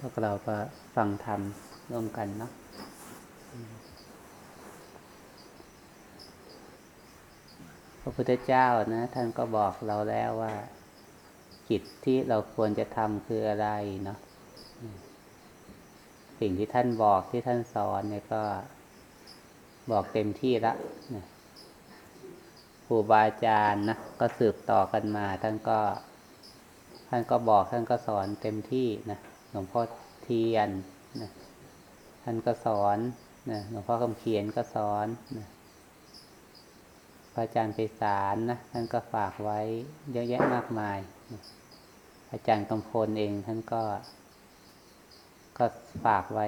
พวกเราก็ฟังธรรมร่วมกันเนาะพระพุทธเจ้านะท่านก็บอกเราแล้วว่าจิตที่เราควรจะทำคืออะไรเนาะสิ่งที่ท่านบอกที่ท่านสอนเนี่ยก็บอกเต็มที่ละนะครูบาอาจารย์นะก็สืบต่อกันมา ท่านก็ ท่านก็บอกท่านก็สอนเต็มที่นะ หลวงพ่อเทียนนะท่านก็สอนนะหลวงพ่อคำเขียนก็สอนนะพระอาจารย์ไปสารนะท่านก็ฝากไว้เยอะแยะมากมายนะอาจารย์กำพลเองท่านก็ ก็ฝากไว้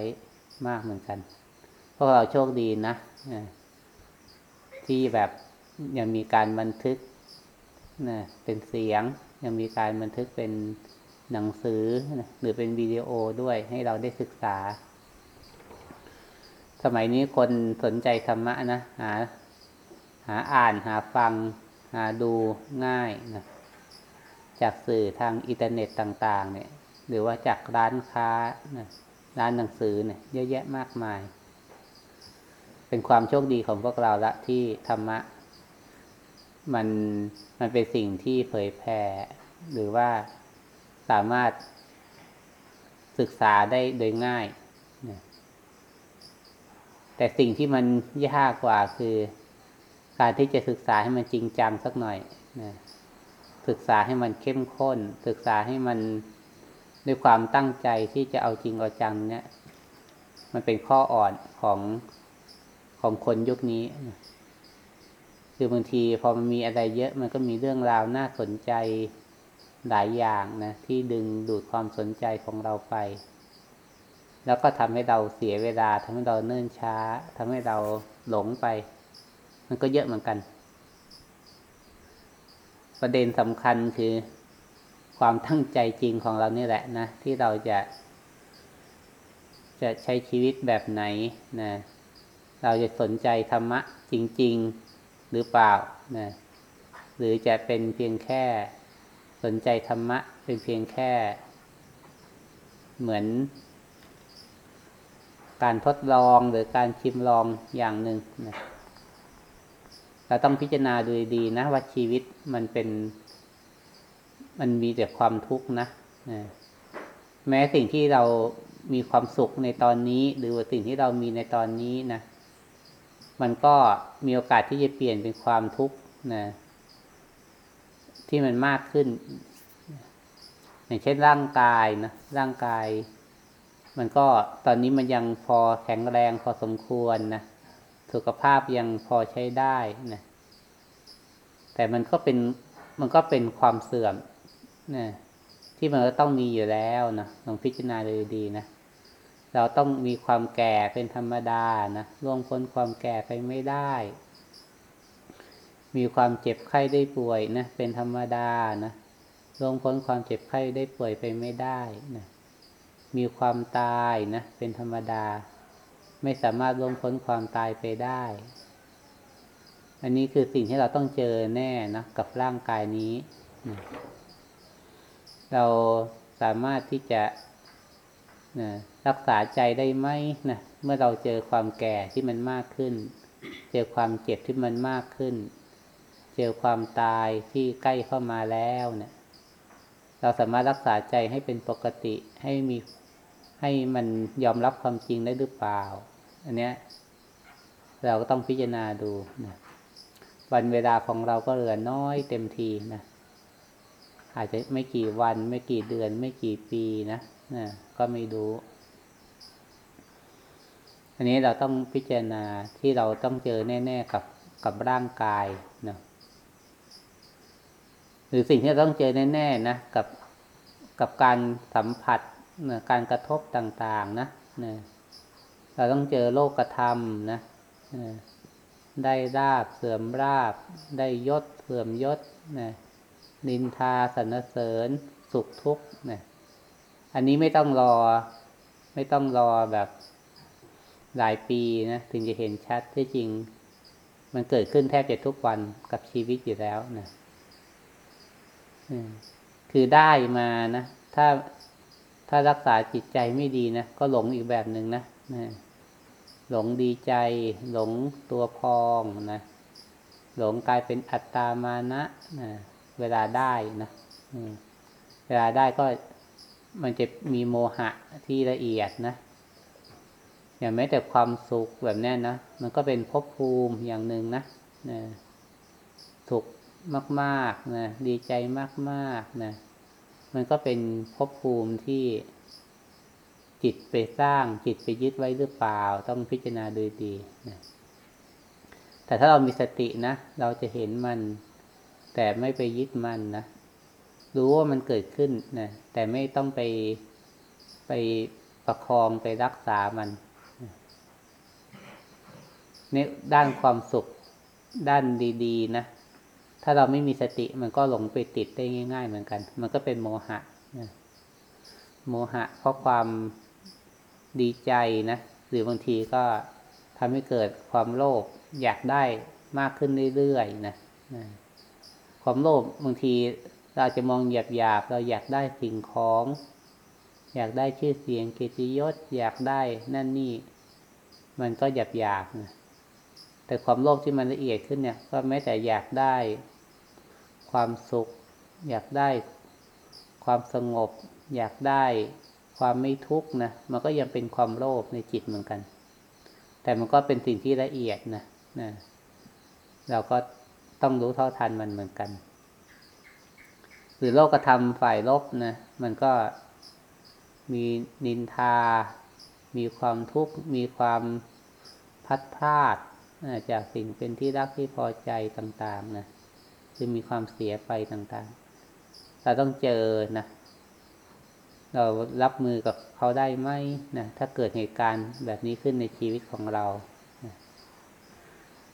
มากเหมือนกัน พวกเราโชคดีนะนะที่แบบยังมีการบันทึกนะเป็นเสียง ยังมีการบันทึกเป็น หนังสือหรือเป็นวิดีโอด้วยให้เราได้ศึกษา สมัยนี้คนสนใจธรรมะนะหาหาอ่านหาฟัง หาดูง่ายนะจากสื่อทางอินเทอร์เน็ตต่าง ๆ เนี่ย หรือว่าจากร้านค้านะร้านหนังสือเนี่ยเยอะแยะมากมาย เป็นความโชคดีของพวกเราละที่ธรรมะ มันมันเป็นสิ่งที่เผยแผ่หรือว่า สามารถศึกษาได้โดยง่าย แต่สิ่งที่มันยากกว่าคือการที่จะศึกษาให้มันจริงจังสักหน่อยนะศึกษาให้มันเข้มข้น ศึกษาให้มันด้วยความตั้งใจที่จะเอาจริงเอาจังเนี่ย มันเป็นข้ออ่อนของของคนยุคนี้ คือบางทีพอมันมีอะไรเยอะมันก็มีเรื่องราวน่าสนใจ หลายอย่างนะที่ดึงดูดความสนใจของเราไป แล้วก็ทำให้เราเสียเวลาทำให้เราเนิ่นช้าทำให้เราหลงไป มันก็เยอะเหมือนกัน ประเด็นสำคัญคือความตั้งใจจริงของเรานี่แหละนะ ที่เราจะ จะใช้ชีวิตแบบไหนนะเราจะสนใจธรรมะจริง ๆ หรือเปล่านะหรือจะเป็นเพียงแค่ สนใจธรรมะเป็นเพียงแค่ เหมือน การทดลองหรือการชิมลองอย่างหนึ่งนะเราต้องพิจารณาดูดีนะว่าชีวิตมันเป็น มันมีแต่ความทุกข์นะนะแม้สิ่งที่เรามีความสุขในตอนนี้ หรือว่าสิ่งที่เรามีในตอนนี้นะมันก็มีโอกาสที่จะเปลี่ยนเป็นความทุกข์นะ ที่มันมากขึ้น อย่างเช่นร่างกายนะร่างกาย มันก็ตอนนี้มันยังพอแข็งแรงพอสมควรนะสุขภาพยังพอใช้ได้นะแต่มันก็เป็นมันก็เป็นความเสื่อมนะที่มันก็ต้องมีอยู่แล้วนะลองพิจารณาดูดีนะเราต้องมีความแก่เป็นธรรมดานะล่วงพ้นความแก่ไปไม่ได้ มีความเจ็บไข้ได้ป่วยนะเป็นธรรมดานะล่วงพ้นความเจ็บไข้ได้ป่วยไปไม่ได้นะมีความตายนะเป็นธรรมดา ไม่สามารถล่วงพ้นความตายไปได้ อันนี้คือสิ่งที่เราต้องเจอแน่นะกับร่างกายนี้นะเราสามารถที่จะนะรักษาใจได้ไหมนะเมื่อเราเจอความแก่ที่มันมากขึ้น เจอความเจ็บที่มันมากขึ้น เจอความตายที่ใกล้เข้ามาแล้วเนะี่ย เราสามารถรักษาใจให้เป็นปกติให้มีให้มันยอมรับความจริงได้หรือเปล่า อันเนี้ย เราก็ต้องพิจารณาดูนะวันเวลาของเราก็เหลือน้อยเต็มทีนะอาจจะไม่กี่วัน ไม่กี่เดือน ไม่กี่ปีนะนะก็ไม่รู้ อันนี้เราต้องพิจารณาที่เราต้องเจอแน่ ๆ กับกับร่างกาย หรือสิ่งที่เราต้องเจอแน่ๆนะกับกับการสัมผัสนะการกระทบต่างๆนะนะเราต้องเจอโลกธรรมนะนะได้ราบเสื่อมราบ ได้ยศเสื่อมยศนะนินทาสรรเสริญ สุขทุกข์นะอันนี้ไม่ต้องรอ ไม่ต้องรอแบบหลายปีนะถึงจะเห็นชัดที่จริง มันเกิดขึ้นแทบจะทุกวันกับชีวิตอยู่แล้วนะ คือได้มานะ ถ้าถ้ารักษาจิตใจไม่ดีนะ ก็หลงอีกแบบหนึ่งนะหลงดีใจ หลงตัวพองนะหลงกลายเป็นอัตตามานะนะเวลาได้นะเวลาได้ก็มันจะมีโมหะที่ละเอียดนะอย่างแม้แต่ความสุขแบบนี้นะ มันก็เป็นภพภูมิอย่างหนึ่งนะนะสุข มากๆนะดีใจมากๆนะมันก็เป็นภพภูมิที่จิตไปสร้างจิตไปยึดไว้หรือเปล่า ต้องพิจารณาดูดีนะแต่ถ้าเรามีสตินะ เราจะเห็นมัน แต่ไม่ไปยึดมันนะรู้ว่ามันเกิดขึ้นนะแต่ไม่ต้องไปไปประคองไปรักษามันในด้านความสุขด้านดี ๆ นะ ถ้าเราไม่มีสติมันก็หลงไปติดได้ง่าย ๆ เหมือนกัน มันก็เป็นโมหะนะโมหะ เพราะความดีใจนะ หรือบางทีก็ทำให้เกิดความโลภอยากได้มากขึ้นเรื่อยๆนะนะความโลภบางทีเราจะมองหยาบๆเราอยากได้สิ่งของ อยากได้ชื่อเสียงเกียรติยศ อยากได้นั่นนี่ มันก็หยาบๆนะ แต่ความโลภที่มันละเอียดขึ้นเนี่ย ก็แม้แต่อยากได้ความสุข อยากได้ความสงบ อยากได้ความไม่ทุกข์นะมันก็ยังเป็นความโลภในจิตเหมือนกัน แต่มันก็เป็นสิ่งที่ละเอียดนะนะเราก็ต้องรู้เท่าทันมันเหมือนกัน หรือโลกธรรมฝ่ายลบนะมันก็มีนินทา มีความทุกข์ มีความพัดพลาด จากสิ่งเป็นที่รักที่พอใจต่างๆนะคือมีความเสียไปต่างๆ เราต้องเจอนะ เรารับมือกับเขาได้ไหมนะถ้าเกิดเหตุการณ์แบบนี้ขึ้นในชีวิตของเรานะ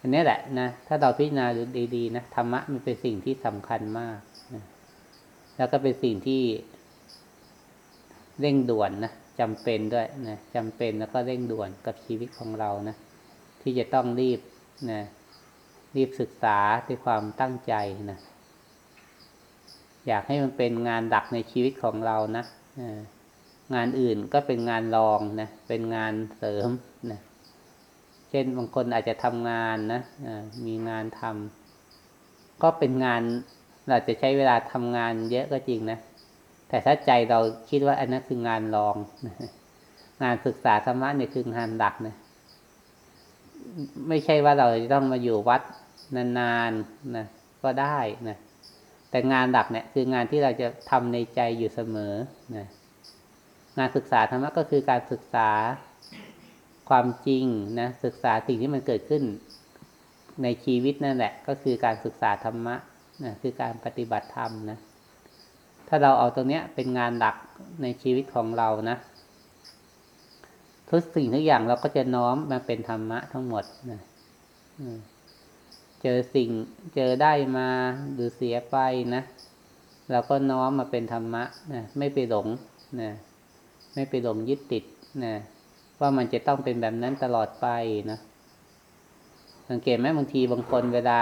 อันนี้แหละนะถ้าเราพิจารณาดูดีๆนะธรรมะมันเป็นสิ่งที่สำคัญมากนะแล้วก็เป็นสิ่งที่เร่งด่วนนะจำเป็นด้วยนะจำเป็นแล้วก็เร่งด่วนกับชีวิตของเรานะ ที่จะต้องรีบนะรีบศึกษาด้วยความตั้งใจนะอยากให้มันเป็นงานดักในชีวิตของเรานะงานอื่นก็เป็นงานรองนะเป็นงานเสริมนะเช่นบางคนอาจจะทำงานนะมีงานทำก็เป็นงานเราจะใช้เวลาทำงานเยอะก็จริงนะแต่ถ้าใจเราคิดว่าอันนั้นคืองานรอง งานศึกษาธรรมะเนี่ยคืองานดักนะ ไม่ใช่ว่าเราจะต้องมาอยู่วัดนานๆนะก็ได้นะแต่งานหลักเนี่ย คืองานที่เราจะทำในใจอยู่เสมอนะงานศึกษาธรรมะก็คือการศึกษาความจริงนะศึกษาสิ่งที่มันเกิดขึ้น ในชีวิตนั่นแหละ ก็คือการศึกษาธรรมะนะคือการปฏิบัติธรรมนะถ้าเราเอาตรงเนี้ยเป็นงานหลักในชีวิตของเรานะ ทุกสิ่งทุกอย่างเราก็จะน้อมมาเป็นธรรมะทั้งหมดนะเจอสิ่งเจอได้มาหรือเสียไปนะเราก็น้อมมาเป็นธรรมะนะไม่ไปหลงนะไม่ไปหลงยึดติดนะว่ามันจะต้องเป็นแบบนั้นตลอดไปนะสังเกตไหมบางทีบางคนเวลา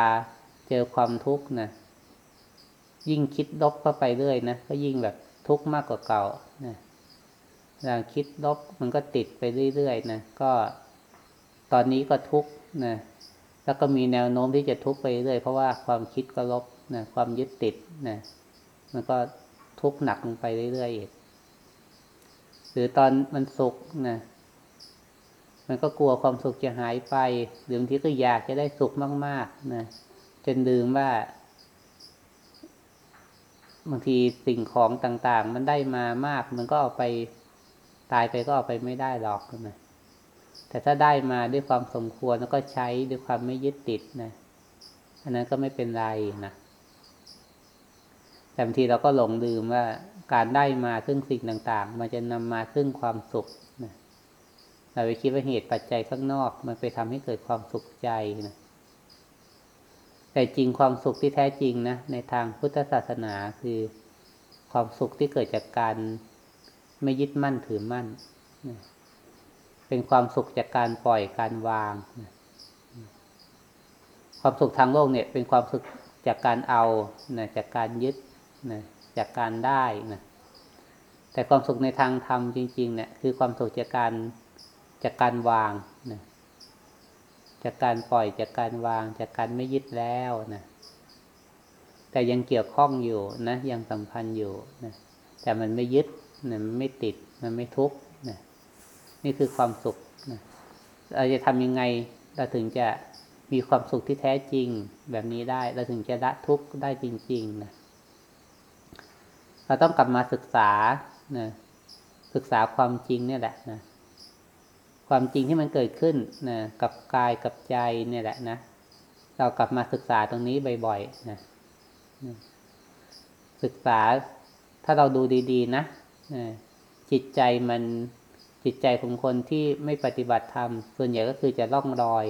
เจอความทุกข์นะยิ่งคิดลบเข้าไปเรื่อยนะก็ยิ่งแบบทุกข์มากกว่าเก่านะ เราคิดลบมันก็ติดไปเรื่อยๆนะก็ตอนนี้ก็ทุกข์นะแล้วก็มีแนวโน้มที่จะทุกข์ไปเรื่อยเพราะว่าความคิดก็ลบนะความยึดติดนะมันก็ทุกข์หนักลงไปเรื่อยๆอีกหรือตอนมันสุขนะมันก็กลัวความสุขจะหายไปหรือบางทีก็อยากจะได้สุขมาก ๆนะจนลืมว่าบางทีสิ่งของต่างๆ มันได้มามาก มันก็เอาไป ตายไปก็เอาไปไม่ได้หรอกนะแต่ถ้าได้มาด้วยความสมควรแล้วก็ใช้ด้วยความไม่ยึดติดนะอันนั้นก็ไม่เป็นไรนะแต่บางทีเราก็หลงลืมว่าการได้มาซึ่งสิ่งต่างๆ มันจะนำมาซึ่งความสุขนะเราไปคิดว่าเหตุปัจจัยข้างนอก มันไปทำให้เกิดความสุขใจนะแต่จริงความสุขที่แท้จริงนะในทางพุทธศาสนาคือความสุขที่เกิดจากการ ไม่ยึดมั่นถือมั่น เป็นความสุขจากการปล่อยการวาง ความสุขทางโลกเนี่ยเป็นความสุขจากการเอาจากการยึดจากการได้นะแต่ความสุขในทางธรรมจริงๆเนี่ยคือความสุขจากการจากการวางนะจากการปล่อยจากการวาง จากการไม่ยึดแล้วนะแต่ยังเกี่ยวข้องอยู่นะยังสัมพันธ์อยู่นะแต่มันไม่ยึด มันไม่ติดมันไม่ทุกข์นะนี่คือความสุขนะเราจะทำยังไงเราถึงจะมีความสุขที่แท้จริงแบบนี้ได้ เราถึงจะละทุกข์ได้จริงๆนะเราต้องกลับมาศึกษานะศึกษาความจริงเนี่ยแหละนะความจริงที่มันเกิดขึ้นนะกับกายกับใจเนี่ยแหละนะเรากลับมาศึกษาตรงนี้บ่อยๆนะศึกษาถ้าเราดูดี ๆ นะ จิตใจมันจิตใจของคนที่ไม่ปฏิบัติธรรม ส่วนใหญ่ก็คือจะล่องรอย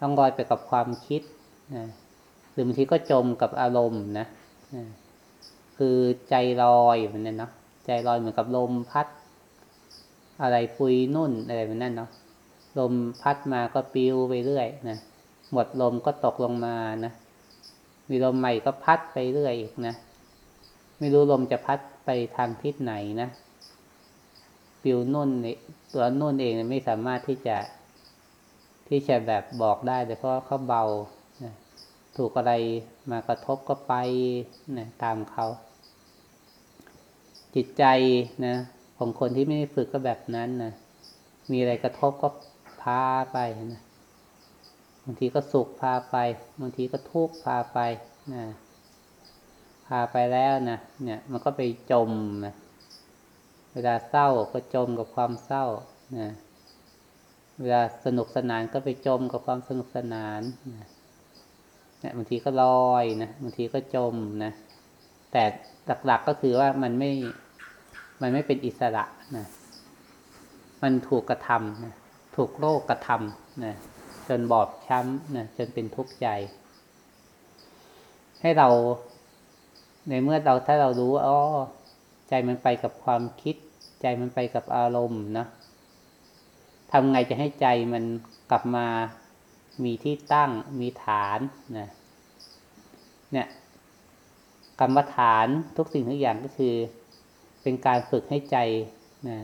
ล่องรอยไปกับความคิดหรือบางทีก็จมกับอารมณ์นะคือใจลอยแบบนั้นเนาะใจลอยเหมือนกับลมพัด อะไรปุยนุ่นอะไรแบบนั้นเนาะลมพัดมาก็ปิวไปเรื่อยนะหมดลมก็ตกลงมานะมีลมใหม่ก็พัดไปเรื่อยอีกนะไม่รู้ลมจะพัด ไปทางทิศไหนนะปิวนุ่นตัวนุ่นเองไม่สามารถที่จะ ที่จะแบบบอกได้แต่เพราะเขาเบานะถูกอะไรมากระทบก็ไปนะตามเขา จิตใจนะของคนที่ไม่ได้ฝึกก็แบบนั้นนะมีอะไรกระทบก็พาไปนะบางทีก็สุขพาไปบางทีก็ทุกข์พาไปนะ พาไปแล้วนะเนี่ยมันก็ไปจมนะเวลาเศร้าก็จมกับความเศร้านะเวลาสนุกสนานก็ไปจมกับความสนุกสนานนะเนี่ยบางทีก็ลอยนะบางทีก็จมนะแต่หลักๆก็คือว่ามันไม่ มันไม่เป็นอิสระนะมันถูกกระทำนะถูกโลกกระทำนะจนบอบช้ำนะจนเป็นทุกข์ใจ ให้เรา ในเมื่อเราถ้าเรารู้อ๋อใจมันไปกับความคิด ใจมันไปกับอารมณ์นะทำไงจะให้ใจมันกลับมามีที่ตั้งมีฐานนะเนี่ยกรรมฐานทุกสิ่งทุกอย่างก็คือ เป็นการฝึกให้ใจนะ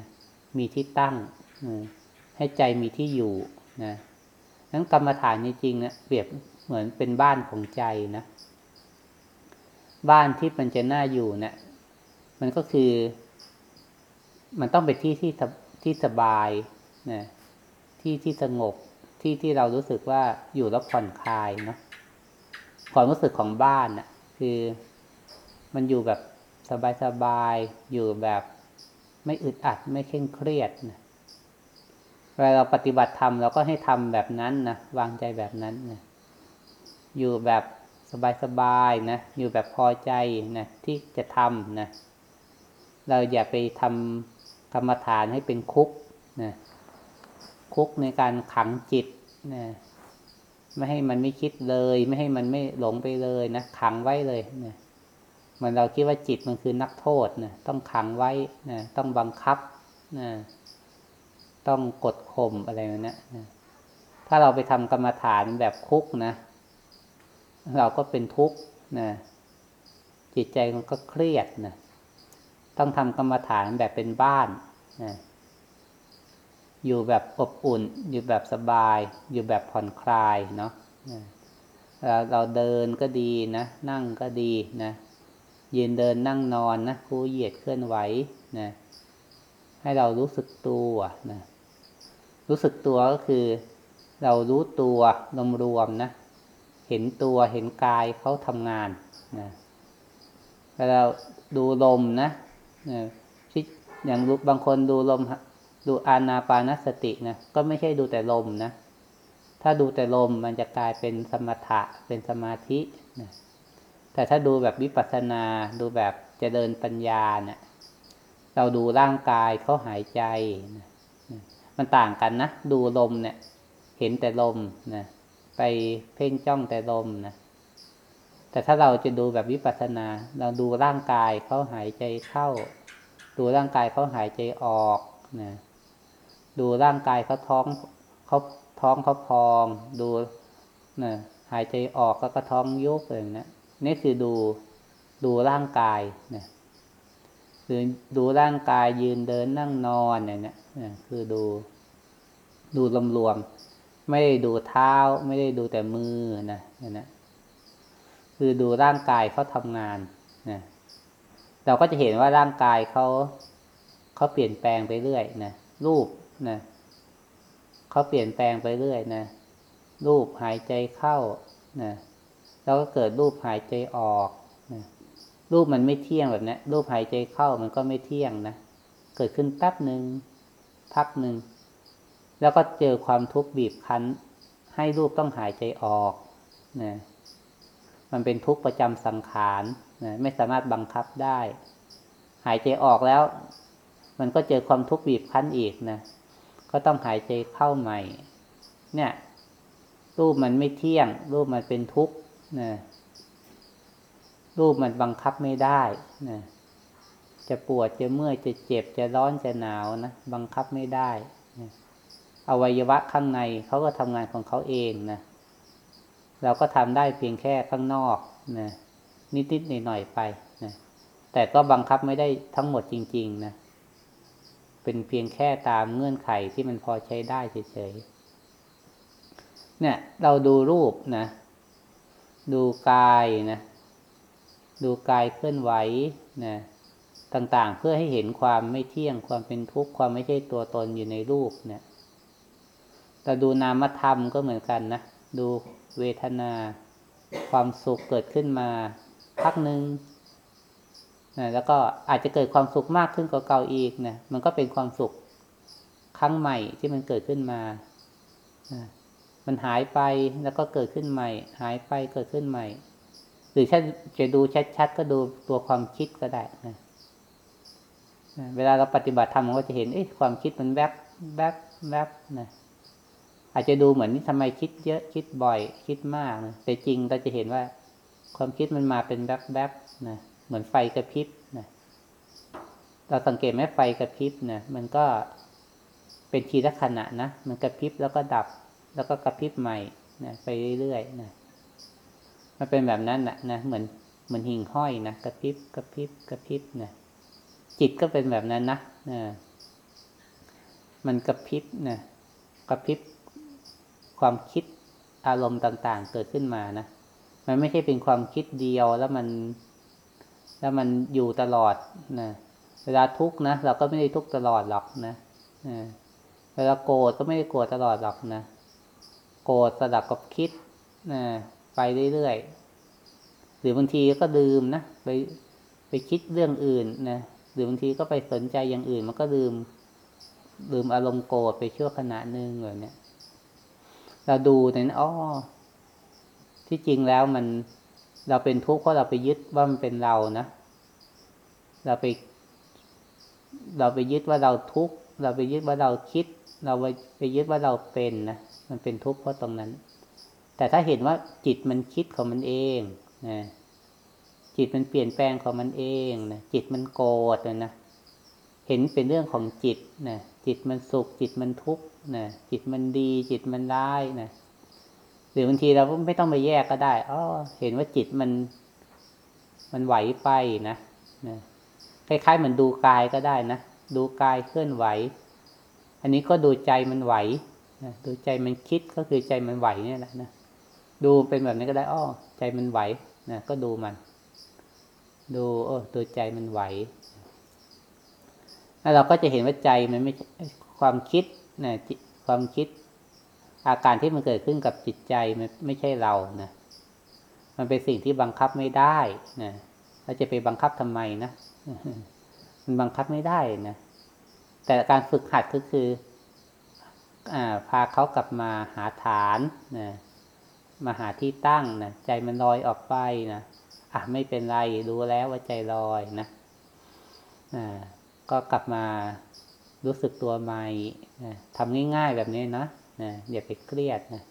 มีที่ตั้งนะให้ใจมีที่อยู่นะนั้นกรรมฐานจริงๆนะเปรียบเหมือนเป็นบ้านของใจนะ บ้านที่มันจะน่าอยู่เนะี่ยมันก็คือ มันต้องเป็นที่ที่ที่สบายนะที่ที่สงบที่ที่เรารู้สึกว่าอยู่แล้วผ่อนคลายเนาะความรู้สึกของบ้านนะ่ะ คือมันอยู่แบบสบายๆอยู่แบบไม่อึดอัดไม่เคร่งเครียดนะเวลาเราปฏิบัติธรรมเราก็ให้ทำแบบนั้นนะวางใจแบบนั้นนะอยู่แบบ สบายๆนะอยู่แบบพอใจนะที่จะทำนะเราอย่าไปทำกรรมฐานให้เป็นคุกนะคุกในการขังจิตนะไม่ให้มันไม่คิดเลย ไม่ให้มันไม่หลงไปเลยนะขังไว้เลยนะมันเราคิดว่าจิตมันคือนักโทษนะต้องขังไว้นะต้องบังคับนะต้องกดข่มอะไรแบบนี้นะถ้าเราไปทำกรรมฐานแบบคุกนะ เราก็เป็นทุกข์นะจิตใจมันก็เครียดนะต้องทำกรรมฐานแบบเป็นบ้านนะอยู่แบบอบอุ่น อยู่แบบสบาย อยู่แบบผ่อนคลายเนาะเราเราเดินก็ดีนะ นั่งก็ดีนะยืนเดินนั่งนอนนะคู่เหยียดเคลื่อนไหวนะให้เรารู้สึกตัวนะรู้สึกตัวก็คือ เรารู้ตัวรวมๆนะ ห็นตัวเห็นกายเขาทำงานนะเราดูลมนะอย่างบางคนดูลมดูอานาปานสตินะก็ไม่ใช่ดูแต่ลมนะ ถ้าดูแต่ลมมันจะกลายเป็นสมถะเป็นสมาธินะแต่ถ้าดูแบบวิปัสสนาดูแบบจะเดินปัญญาเนี่ยเราดูร่างกายเขาหายใจนะมันต่างกันนะ ดูลมเนี่ย เห็นแต่ลมนะ ไปเพ่งจ้องแต่ลมนะแต่ถ้าเราจะดูแบบวิปัสสนา เราดูร่างกายเขาหายใจเข้า ดูร่างกายเขาหายใจออกนะดูร่างกายเขาท้องเขาท้องเขาพอง ดูนะหายใจออกแล้วก็ท้องยุบอะไรนะนี่คือดูดูร่างกายนะหรืคือดูร่างกายยืนเดินนั่งนอนเนี่ยเนี่ยเนี่ยคือดูดูรวมๆ ไม่ได้ดูเท้า ไม่ได้ดูแต่มือนะนี่นะคือดูร่างกายเขาทำงานนะเราก็จะเห็นว่าร่างกายเขาเขาเปลี่ยนแปลงไปเรื่อยนะรูปนะเขาเปลี่ยนแปลงไปเรื่อยนะรูปหายใจเข้านะแล้วก็เกิดรูปหายใจออกนะรูปมันไม่เที่ยงแบบนี้รูปหายใจเข้ามันก็ไม่เที่ยงนะเกิดขึ้นแป๊บหนึ่งพักหนึ่ง แล้วก็เจอความทุกข์บีบคั้น ให้รูปต้องหายใจออกนะมันเป็นทุกข์ประจำสังขารนะไม่สามารถบังคับได้ หายใจออกแล้ว มันก็เจอความทุกข์บีบคั้นอีกนะก็ต้องหายใจเข้าใหม่ เนี่ย รูปมันไม่เที่ยง รูปมันเป็นทุกข์นะรูปมันบังคับไม่ได้นะจะปวดจะเมื่อยจะเจ็บจะร้อนจะหนาวนะบังคับไม่ได้ อวัยวะข้างในเขาก็ทำงานของเขาเองนะ เราก็ทำได้เพียงแค่ข้างนอกนะนิดๆหน่อยๆไปนะแต่ก็บังคับไม่ได้ทั้งหมดจริง ๆ นะ เป็นเพียงแค่ตามเงื่อนไขที่มันพอใช้ได้เฉยๆ เนี่ย เราดูรูปนะ ดูกายนะ ดูกายเคลื่อนไหวนะต่างๆ เพื่อให้เห็นความไม่เที่ยง ความเป็นทุกข์ ความไม่ใช่ตัวตนอยู่ในรูปเนี่ย เราดูนามธรรมก็เหมือนกันนะ ดูเวทนา ความสุขเกิดขึ้นมาพักหนึ่งนะแล้วก็อาจจะเกิดความสุขมากขึ้นกว่าเก่าอีกนะมันก็เป็นความสุขครั้งใหม่ที่มันเกิดขึ้นมานะมันหายไปแล้วก็เกิดขึ้นใหม่ หายไปเกิดขึ้นใหม่ หรือถ้าจะดูชัดๆก็ดูตัวความคิดก็ได้นะเวลาเราปฏิบัติธรรมเราก็จะเห็นเอ๊ะความคิดมันแวบแวบแวบนะ อาจจะดูเหมือนนี่ทำไมคิดเยอะคิดบ่อย คิดมากนะแต่จริงเราจะเห็นว่า ความคิดมันมาเป็นแวบแวบนะเหมือนไฟกระพริบนะเราสังเกตไหมไฟกระพริบนะมันก็เป็นทีละขณะนะมันกระพริบแล้วก็ดับ แล้วก็กระพริบใหม่นะไปเรื่อยๆนะมันเป็นแบบนั้นนะนะเหมือนเหมือนหิ่งห้อยนะกระพริบกระพริบกระพริบนะจิตก็เป็นแบบนั้นนะนะมันกระพริบนะกระพริบ ความคิดอารมณ์ต่างๆ เกิดขึ้นมานะ มันไม่ใช่เป็นความคิดเดียวแล้วมัน แล้วมันอยู่ตลอดนะเวลาทุกข์นะเราก็ไม่ได้ทุกข์ตลอดหรอกนะเวลาโกรธก็ไม่ได้โกรธตลอดหรอกนะโกรธสลับกับคิดนะไปเรื่อยๆหรือบางทีก็ลืมนะไปไปคิดเรื่องอื่นนะหรือบางทีก็ไปสนใจอย่างอื่น มันก็ลืมลืมอารมณ์โกรธไปชั่วขณะหนึ่งเลยเนี่ย เราดูเนี่ยอ๋อที่จริงแล้วมันเราเป็นทุกข์เพราะเราไปยึดว่ามันเป็นเรานะ เราไป เราไปยึดว่าเราทุกข์เราไปยึดว่าเราคิด เราไปไปยึดว่าเราเป็นนะมันเป็นทุกข์เพราะตรงนั้น แต่ถ้าเห็นว่าจิตมันคิดของมันเองนะจิตมันเปลี่ยนแปลงของมันเองนะจิตมันโกรธนะนะเห็นเป็นเรื่องของจิตนะจิตมันสุขจิตมันทุกข์ นะจิตมันดีจิตมันร้ายนะหรือบางทีเราไม่ต้องไปแยกก็ได้อ๋อเห็นว่าจิตมัน มันไหวไปนะนะคล้ายๆเหมือนดูกายก็ได้นะดูกายเคลื่อนไหว อันนี้ก็ดูใจมันไหวนะดูใจมันคิดก็คือใจมันไหวเนี่ยแหละนะดูเป็นแบบนี้ก็ได้อ้อใจมันไหวนะก็ดูมัน ดูโอ้ตัวใจมันไหวแล้วเราก็จะเห็นว่าใจมันไม่ความคิด นะความคิดอาการที่มันเกิดขึ้นกับจิตใจมันไม่ใช่เรานะ มันเป็นสิ่งที่บังคับไม่ได้นะเราจะไปบังคับทำไมนะ มันบังคับไม่ได้นะ แต่การฝึกหัดก็คืออพาเขากลับมาหาฐานนะมาหาที่ตั้งนะใจมันลอยออกไปนะอะไม่เป็นไรรู้แล้วว่าใจลอยนะอ่าก็กลับมา รู้สึกตัวใหม่นะทำง่ายๆแบบนี้นะนะอย่าไปเครียดนะ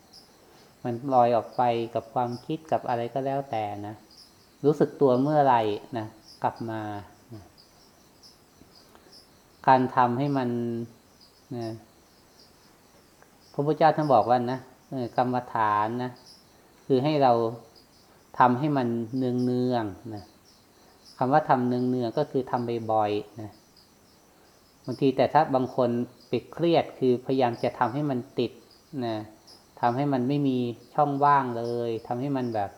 มันลอยออกไปกับความคิดกับอะไรก็แล้วแต่นะรู้สึกตัวเมื่อไหร่นะกลับมานะการทำให้มันนะพระพุทธเจ้าท่านบอกว่านะกรรมฐานนะคือให้เราทำให้มันเนืองเนืองนะำว่าทำเนืองๆก็คือทำบ่อยๆนะางทีแต่ถ้าบางคนไปเครียดคือพยายามจะทำให้มันติดนะทำให้มันไม่มีช่องว่างเลยทำให้มันแบบ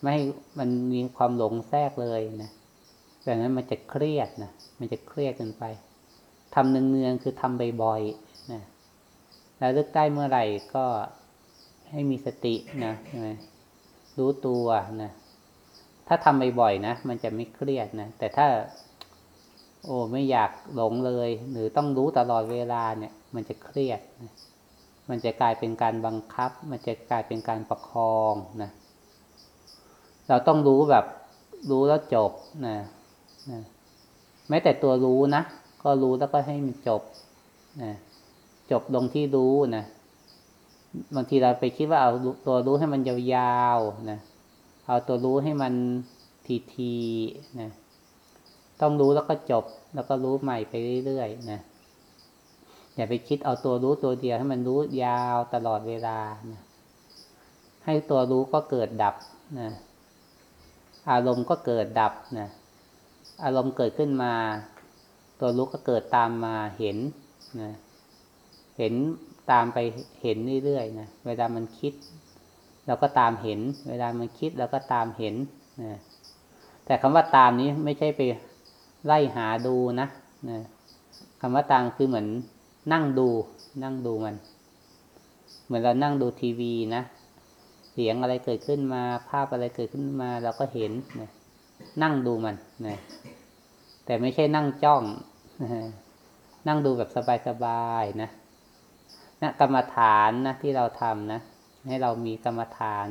ไม่ให้มันมีความหลงแทรกเลยนะแบบนั้นมันจะเครียดนะมันจะเครียดเกินไปทำเนืองๆคือทำบ่อยๆนะแล้วลือกได้เมื่อไหร่ก็ให้มีสตินะใช่ไหมรู้ตัวนะถ้าทำบ่อยๆนะมันจะไม่เครียดนะแต่ถ้า โอ้ไม่อยากหลงเลย หรือต้องรู้ตลอดเวลาเนี่ย มันจะเครียดนะมันจะกลายเป็นการบังคับ มันจะกลายเป็นการประคองนะเราต้องรู้แบบรู้แล้วจบนะนะแม้แต่ตัวรู้นะก็รู้แล้วก็ให้มันจบนะจบลงที่รู้นะบางทีเราไปคิดว่าเอาตัวรู้ให้มันยาวๆนะเอาตัวรู้ให้มันทีๆนะ ต้องรู้แล้วก็จบ แล้วก็รู้ใหม่ไปเรื่อยๆนะอย่าไปคิดเอาตัวรู้ตัวเดียวให้มันรู้ยาวตลอดเวลานะให้ตัวรู้ก็เกิดดับนะอารมณ์ก็เกิดดับนะอารมณ์เกิดขึ้นมา ตัวรู้ก็เกิดตามมาเห็นนะเห็นตามไปเห็นเรื่อยๆนะเวลามันคิดเราก็ตามเห็น เวลามันคิดเราก็ตามเห็นนะแต่คำว่าตามนี้ไม่ใช่ไป ไล่หาดูนะนะคำว่าตามคือเหมือนนั่งดู นั่งดูมัน เหมือนเรานั่งดูทีวีนะ เสียงอะไรเกิดขึ้นมา ภาพอะไรเกิดขึ้นมา เราก็เห็นนะนั่งดูมันนะแต่ไม่ใช่นั่งจ้องนั่งดูแบบสบายๆนะนะกรรมฐานนะที่เราทำนะ ให้เรามีกรรมฐาน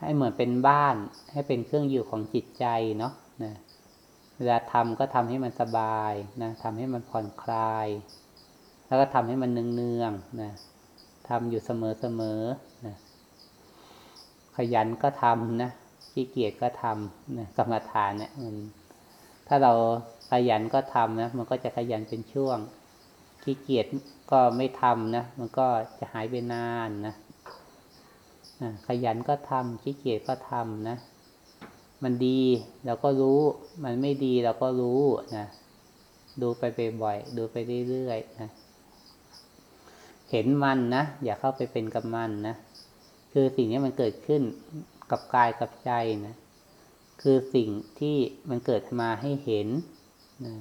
ให้เหมือนเป็นบ้าน ให้เป็นเครื่องอยู่ของจิตใจเนาะ เวลาทำก็ทำให้มันสบายนะทำให้มันผ่อนคลาย แล้วก็ทำให้มันเนืองๆนะทำอยู่เสมอๆนะขยันก็ทำนะขี้เกียจก็ทำนะกรรมฐานเนี่ยมัน ถ้าเราขยันก็ทำนะมันก็จะขยันเป็นช่วง ขี้เกียจก็ไม่ทำนะมันก็จะหายไปนานนะขยันก็ทำขี้เกียจก็ทำนะ มันดีเราก็รู้ มันไม่ดีเราก็รู้นะดูไปบ่อยๆดูไปเรื่อยๆนะเห็นมันนะอย่าเข้าไปเป็นกับมันนะคือสิ่งนี้มันเกิดขึ้นกับกายกับใจนะคือสิ่งที่มันเกิดมาให้เห็นนะ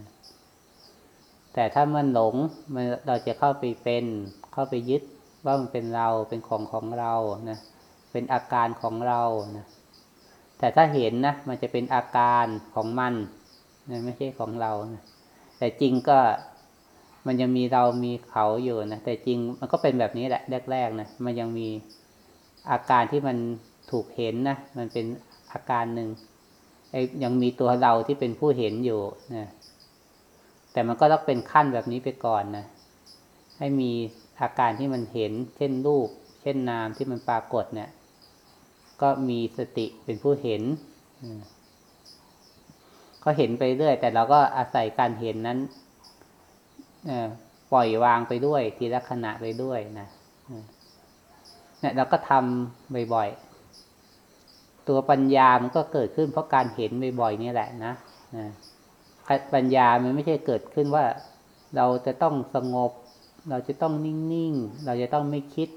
แต่ถ้ามันหลงมันเราจะเข้าไปเป็น เข้าไปยึดว่ามันเป็นเราเป็นของของเรานะเป็นอาการของเรานะ แต่ถ้าเห็นนะ มันจะเป็นอาการของมันนะไม่ใช่ของเรานะแต่จริงก็มันยังมีเรามีเขาอยู่นะแต่จริงมันก็เป็นแบบนี้แหละแรกๆนะมันยังมีอาการที่มันถูกเห็นนะมันเป็นอาการหนึ่งไอ้ยังมีตัวเราที่เป็นผู้เห็นอยู่นะแต่มันก็ต้องเป็นขั้นแบบนี้ไปก่อนนะให้มีอาการที่มันเห็น เช่นรูป เช่นนามที่มันปรากฏเนี่ย ก็มีสติเป็นผู้เห็นก็เห็นไปเรื่อย แต่เราก็อาศัยการเห็นนั้นปล่อยวางไปด้วย ทีละขณะไปด้วยนะเนี่ยเราก็ทำบ่อยๆ ตัวปัญญามันก็เกิดขึ้นเพราะการเห็นบ่อยๆนี่แหละนะปัญญามันไม่ใช่เกิดขึ้นว่า เราจะต้องสงบ เราจะต้องนิ่งๆ เราจะต้องไม่คิด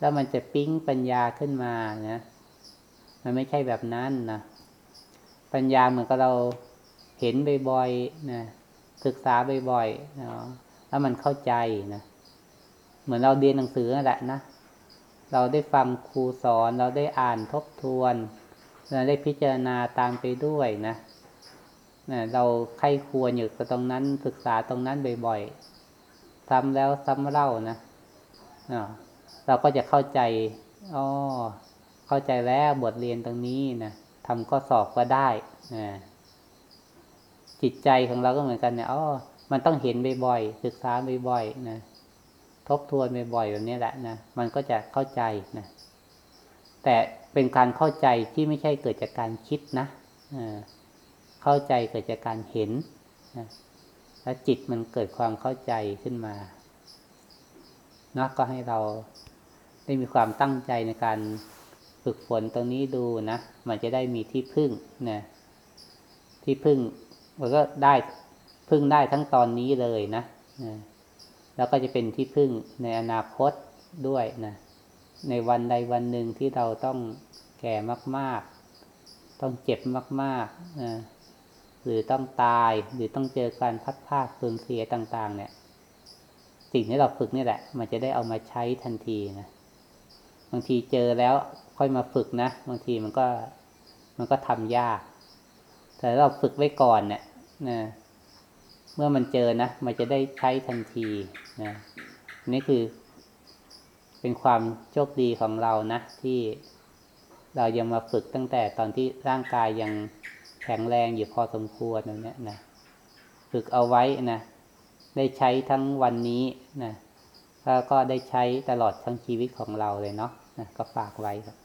แล้วมันจะปิ้งปัญญาขึ้นมานะมันไม่ใช่แบบนั้นนะปัญญาเหมือนกับเราเห็นบ่อยๆนะศึกษาบ่อยๆนะแล้วมันเข้าใจนะเหมือนเราเรียนหนังสือนั่นแหละนะเราได้ฟังครูสอน เราได้อ่านทบทวนเราได้พิจารณาตามไปด้วยนะนะเราใครควรอยู่กับตรงนั้นศึกษาตรงนั้นบ่อยๆซ้ำแล้วซ้ำเล่านะ เราก็จะเข้าใจอ๋อเข้าใจแล้วบทเรียนตรงนี้นะทำข้อสอบก็ได้นะจิตใจของเราก็เหมือนกันเนี่ยอ๋อมันต้องเห็นบ่อยๆศึกษาบ่อยๆนะทบทวนบ่อยๆแบบนี้แหละนะมันก็จะเข้าใจนะแต่เป็นการเข้าใจที่ไม่ใช่เกิดจากการคิดนะอ่าเข้าใจเกิดจากการเห็นนะแล้วจิตมันเกิดความเข้าใจขึ้นมานะก็ให้เรา ได้มีความตั้งใจในการฝึกฝนตรงนี้ดูนะมันจะได้มีที่พึ่งนะที่พึ่งมันก็ได้พึ่งได้ทั้งตอนนี้เลยนะนะแล้วก็จะเป็นที่พึ่งในอนาคตด้วยนะในวันใดวันหนึ่งที่เราต้องแก่มาก ๆ ต้องเจ็บมากๆนะหรือต้องตายหรือต้องเจอการพัดพาดสูญเสียต่าง ๆ เนี่ย สิ่งที่เราฝึกนี่แหละ มันจะได้เอามาใช้ทันทีนะางทีเจอแล้วค่อยมาฝึกนะ บางทีมันก็มันก็ทำยาก แต่เราฝึกไว้ก่อนเนี่ยนะเมื่อมันเจอนะ มันจะได้ใช้ทันทีนะนี่คือ เป็นความโชคดีของเรานะ ที่เรายังมาฝึกตั้งแต่ตอนที่ร่างกายยังแข็งแรงอยู่พอสมควรแบบนี้นะฝึกเอาไว้นะ ได้ใช้ทั้งวันนี้นะแล้วก็ได้ใช้ตลอดทั้งชีวิตของเราเลยเนาะ นะก็ฝากไว้ครับ